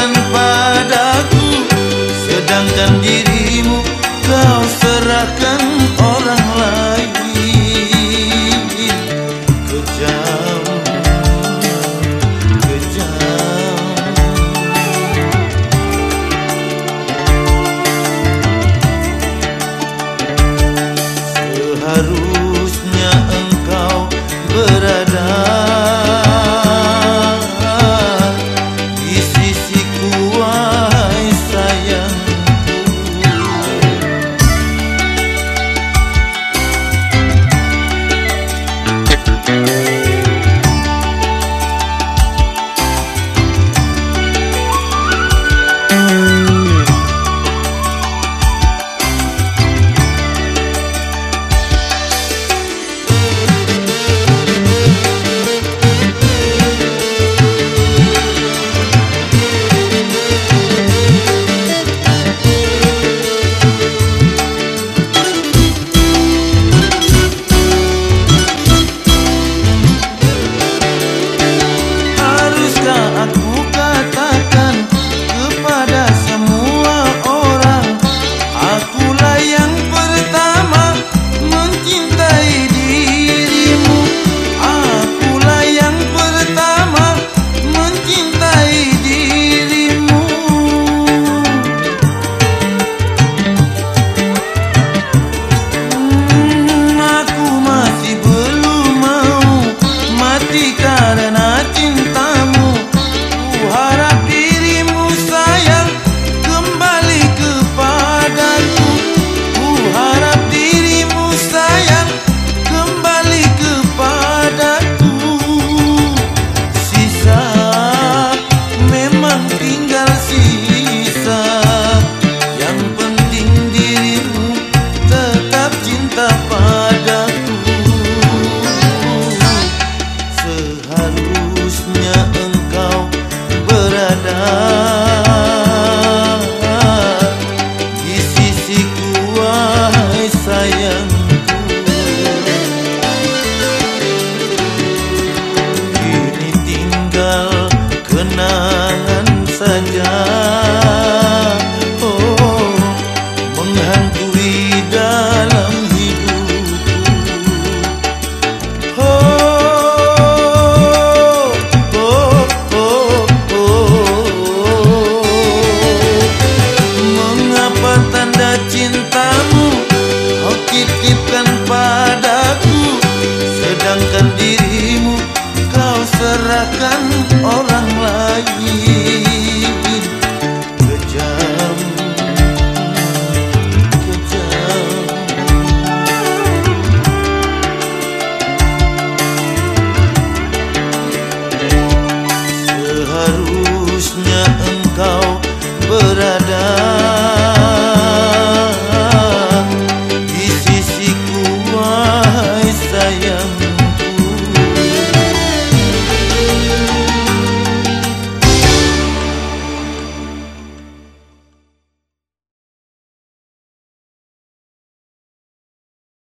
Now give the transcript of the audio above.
bukan padaku sedangkan dirimu kau serahkan один